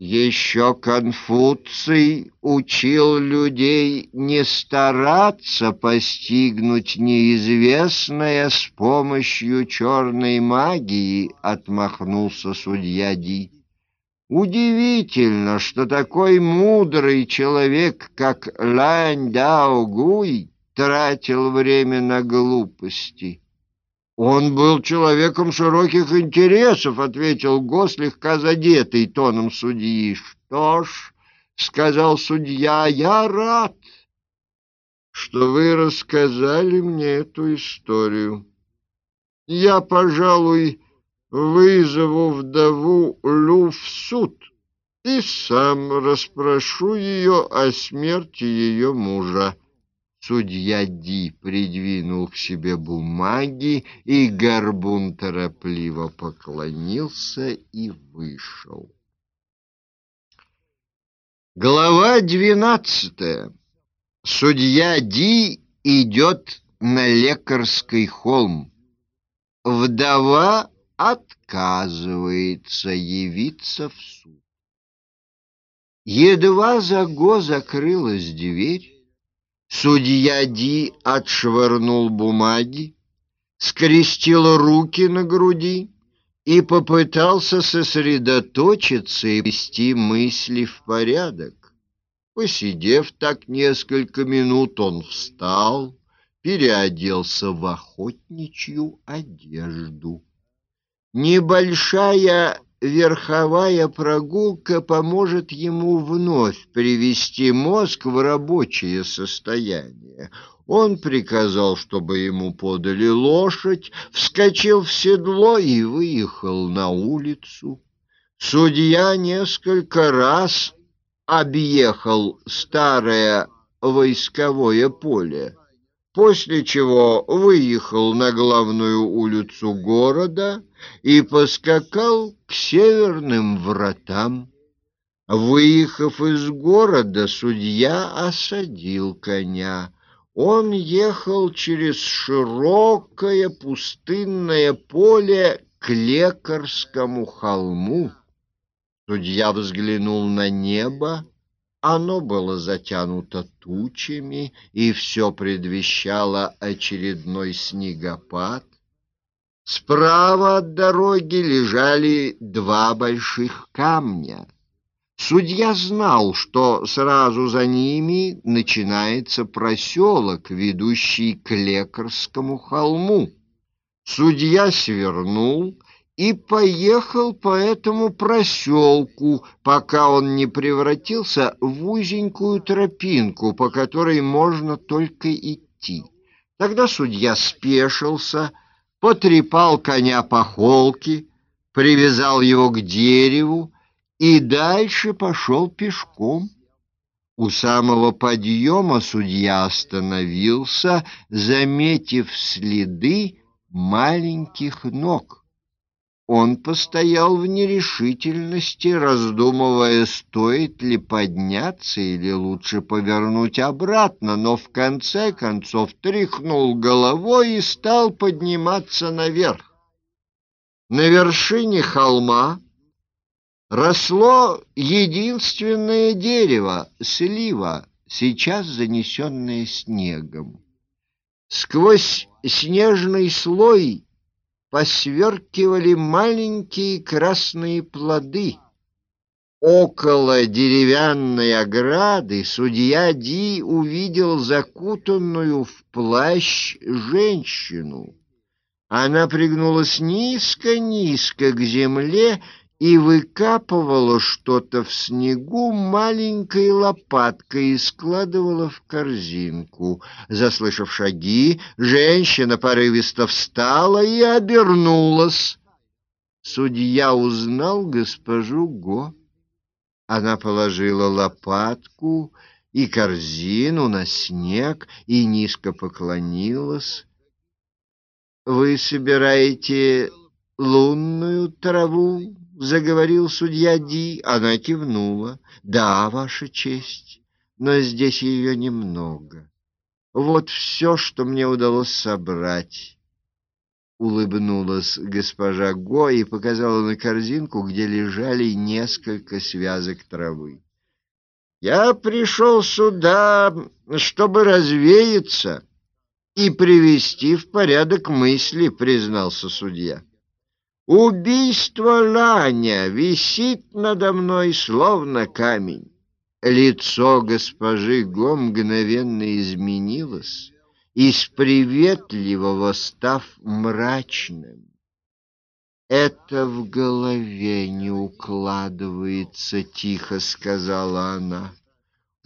Еще Конфуций учил людей не стараться постигнуть неизвестное с помощью черной магии, отмахнулся судья Ди. Удивительно, что такой мудрый человек, как Лань Дао Гуй, тратил время на глупости. Он был человеком широких интересов, ответил Го, слегка задетый тоном судьи. Что ж, сказал судья, я рад, что вы рассказали мне эту историю. Я, пожалуй, вызову вдову Лю в суд и сам расспрошу ее о смерти ее мужа. Судья Ди придвинул к себе бумаги, и Горбун торопливо поклонился и вышел. Глава двенадцатая. Судья Ди идет на лекарский холм. Вдова отказывается явиться в суд. Едва за го закрылась дверь, Судья Ди отшвырнул бумаги, скрестил руки на груди и попытался сосредоточиться и вести мысли в порядок. Посидев так несколько минут, он встал, переоделся в охотничью одежду. Небольшая верховая прогулка поможет ему вновь привести мозг в рабочее состояние. Он приказал, чтобы ему подали лошадь, вскочил в седло и выехал на улицу. Судья несколько раз объехал старое войсковое поле, после чего выехал на главную улицу города и поскакал к северным вратам. Выехав из города, судья осадил коня. Он ехал через широкое пустынное поле к лекарскому холму. Судья взглянул на небо. Оно было затянуто тучами, и все предвещало очередной снегопад. Справа от дороги лежали два больших камня. Судья знал, что сразу за ними начинается проселок, ведущий к лекарскому холму. Судья свернул и поехал по этому проселку, пока он не превратился в узенькую тропинку, по которой можно только идти. Тогда судья спешился, потрепал коня по холке, привязал его к дереву и дальше пошел пешком. У самого подъема судья остановился, заметив следы маленьких ног. Он постоял в нерешительности, раздумывая, стоит ли подняться или лучше повернуть обратно, но в конце концов тряхнул головой и стал подниматься наверх. На вершине холма росло единственное дерево — слива, сейчас занесенное снегом. Сквозь снежный слой посверкивали маленькие красные плоды. Около деревянной ограды судья Ди увидел закутанную в плащ женщину. Она пригнулась низко-низко к земле и выкапывала что-то в снегу маленькой лопаткой и складывала в корзинку. Заслышав шаги, женщина порывисто встала и обернулась. Судья узнал госпожу Го. Она положила лопатку и корзину на снег и низко поклонилась. «Вы собираете лунную траву?» — заговорил судья Ди. Она кивнула. «Да, Ваша честь, но здесь ее немного. Вот все, что мне удалось собрать». улыбнулась госпожа Го и показала на корзинку, где лежали несколько связок травы. Я пришел сюда, чтобы развеяться и привести в порядок мысли, признался судья. Убийство Ланя висит надо мной словно камень. Лицо госпожи Го мгновенно изменилось, из приветливого став мрачным. «Это в голове не укладывается», — тихо сказала она.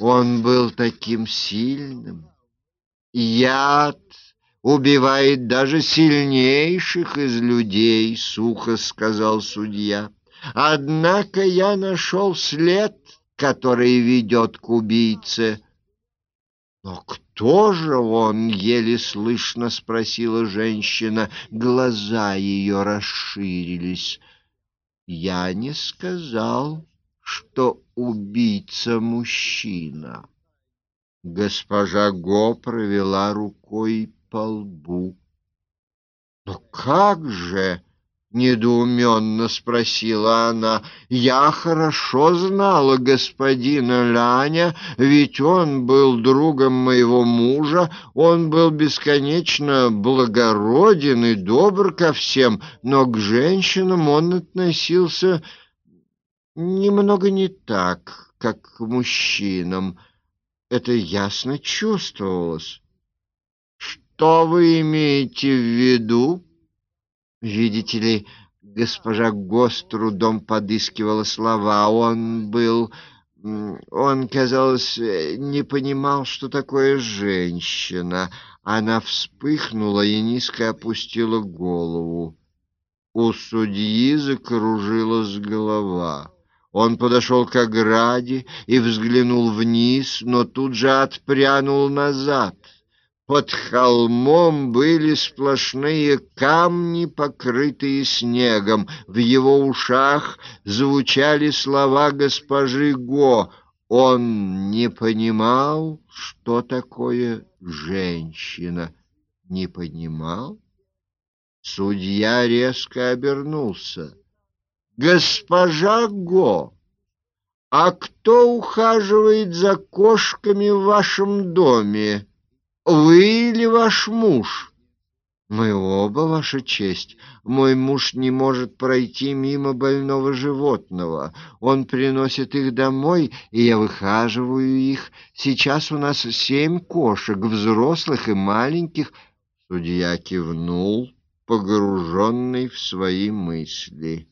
«Он был таким сильным. Яд убивает даже сильнейших из людей», — сухо сказал судья. «Однако я нашел след, который ведет к убийце». «Но кто же он?» — еле слышно спросила женщина. Глаза ее расширились. «Я не сказал, что убийца мужчина». Госпожа Го провела рукой по лбу. «Но как же?» — недоуменно спросила она. «Я хорошо знала господина Ляня, ведь он был другом моего мужа, он был бесконечно благороден и добр ко всем, но к женщинам он относился немного не так, как к мужчинам. Это ясно чувствовалось». «Что вы имеете в виду?» Видите ли, госпожа Гос трудом подыскивала слова. Он был... Он, казалось, не понимал, что такое женщина. Она вспыхнула и низко опустила голову. У судьи закружилась голова. Он подошел к ограде и взглянул вниз, но тут же отпрянул назад — под холмом были сплошные камни, покрытые снегом. В его ушах звучали слова госпожи Го. Он не понимал, что такое женщина. Не понимал? Судья резко обернулся. «Госпожа Го, а кто ухаживает за кошками в вашем доме?» Вы или ваш муж? Мы оба, ваша честь. Мой муж не может пройти мимо больного животного. Он приносит их домой, и я выхаживаю их. Сейчас у нас семь кошек, взрослых и маленьких. Судья кивнул, погруженный в свои мысли.